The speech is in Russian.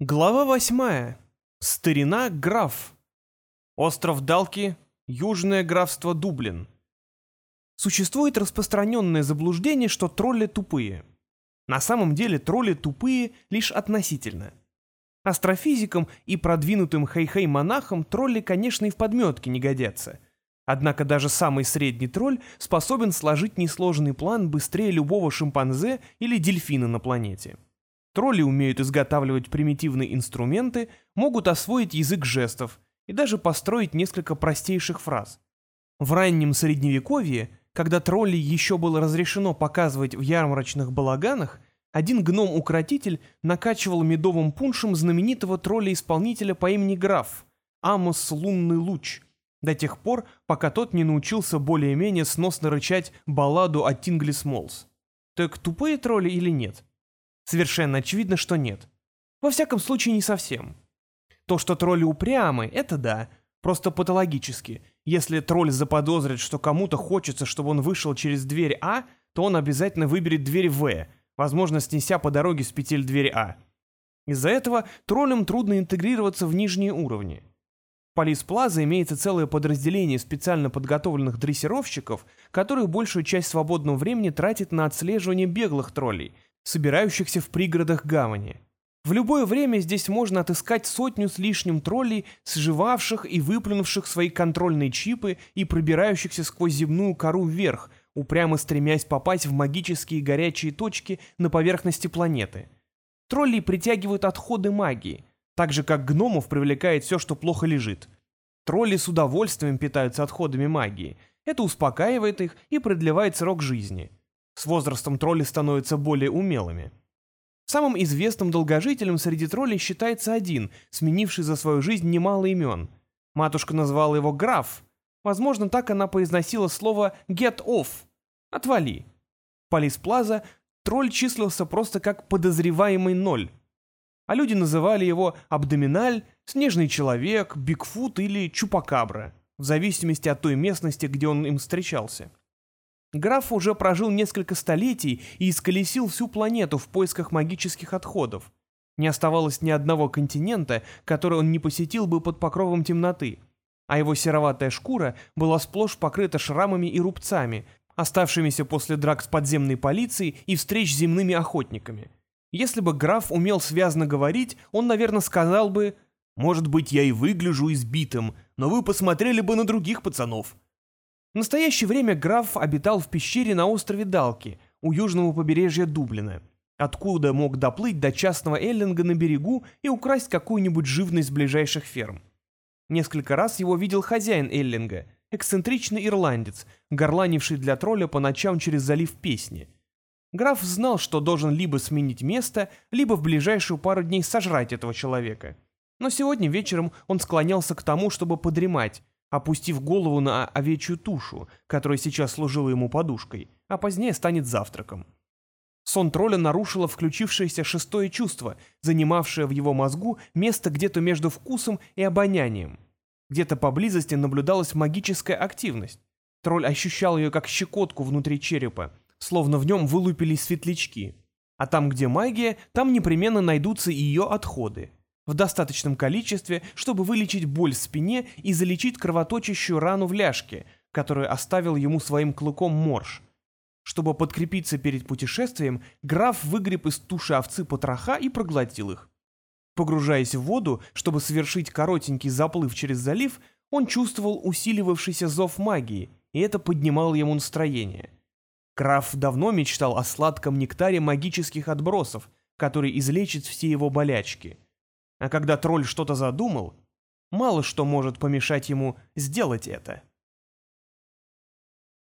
Глава восьмая. Старина граф. Остров Далки, Южное графство Дублин. Существует распространенное заблуждение, что тролли тупые. На самом деле тролли тупые лишь относительно. Астрофизикам и продвинутым хей-хей-монахам тролли, конечно, и в подметке не годятся. Однако даже самый средний тролль способен сложить несложный план быстрее любого шимпанзе или дельфина на планете. Тролли умеют изготавливать примитивные инструменты, могут освоить язык жестов и даже построить несколько простейших фраз. В раннем средневековье, когда тролли еще было разрешено показывать в ярмарочных балаганах, один гном-укротитель накачивал медовым пуншем знаменитого тролля-исполнителя по имени Граф, Амос Лунный Луч, до тех пор, пока тот не научился более-менее сносно рычать балладу о Тингли Смолс. Так тупые тролли или нет? Совершенно очевидно, что нет. Во всяком случае, не совсем. То, что тролли упрямы, это да, просто патологически. Если тролль заподозрит, что кому-то хочется, чтобы он вышел через дверь А, то он обязательно выберет дверь В, возможно, снеся по дороге с петель дверь А. Из-за этого троллям трудно интегрироваться в нижние уровни. В Полис Плаза имеется целое подразделение специально подготовленных дрессировщиков, которые большую часть свободного времени тратят на отслеживание беглых троллей – собирающихся в пригородах гавани. В любое время здесь можно отыскать сотню с лишним троллей, сживавших и выплюнувших свои контрольные чипы и пробирающихся сквозь земную кору вверх, упрямо стремясь попасть в магические горячие точки на поверхности планеты. Тролли притягивают отходы магии, так же как гномов привлекает все, что плохо лежит. Тролли с удовольствием питаются отходами магии. Это успокаивает их и продлевает срок жизни. С возрастом тролли становятся более умелыми. Самым известным долгожителем среди троллей считается один, сменивший за свою жизнь немало имен. Матушка назвала его граф. Возможно, так она произносила слово «get off» — «отвали». В Полис Плаза тролль числился просто как подозреваемый ноль. А люди называли его абдоминаль, снежный человек, бигфут или чупакабра, в зависимости от той местности, где он им встречался. Граф уже прожил несколько столетий и исколесил всю планету в поисках магических отходов. Не оставалось ни одного континента, который он не посетил бы под покровом темноты, а его сероватая шкура была сплошь покрыта шрамами и рубцами, оставшимися после драк с подземной полицией и встреч с земными охотниками. Если бы граф умел связно говорить, он, наверное, сказал бы «Может быть, я и выгляжу избитым, но вы посмотрели бы на других пацанов. В настоящее время граф обитал в пещере на острове Далки, у южного побережья Дублина, откуда мог доплыть до частного эллинга на берегу и украсть какую-нибудь живность ближайших ферм. Несколько раз его видел хозяин эллинга, эксцентричный ирландец, горланивший для тролля по ночам через залив песни. Граф знал, что должен либо сменить место, либо в ближайшую пару дней сожрать этого человека. Но сегодня вечером он склонялся к тому, чтобы подремать, опустив голову на овечью тушу, которая сейчас служила ему подушкой, а позднее станет завтраком. Сон тролля нарушило включившееся шестое чувство, занимавшее в его мозгу место где-то между вкусом и обонянием. Где-то поблизости наблюдалась магическая активность. Тролль ощущал ее как щекотку внутри черепа, словно в нем вылупились светлячки. А там, где магия, там непременно найдутся и ее отходы в достаточном количестве, чтобы вылечить боль в спине и залечить кровоточащую рану в ляжке, которую оставил ему своим клыком морж. Чтобы подкрепиться перед путешествием, граф выгреб из туши овцы потроха и проглотил их. Погружаясь в воду, чтобы совершить коротенький заплыв через залив, он чувствовал усиливавшийся зов магии, и это поднимало ему настроение. Граф давно мечтал о сладком нектаре магических отбросов, который излечит все его болячки — а когда тролль что-то задумал, мало что может помешать ему сделать это.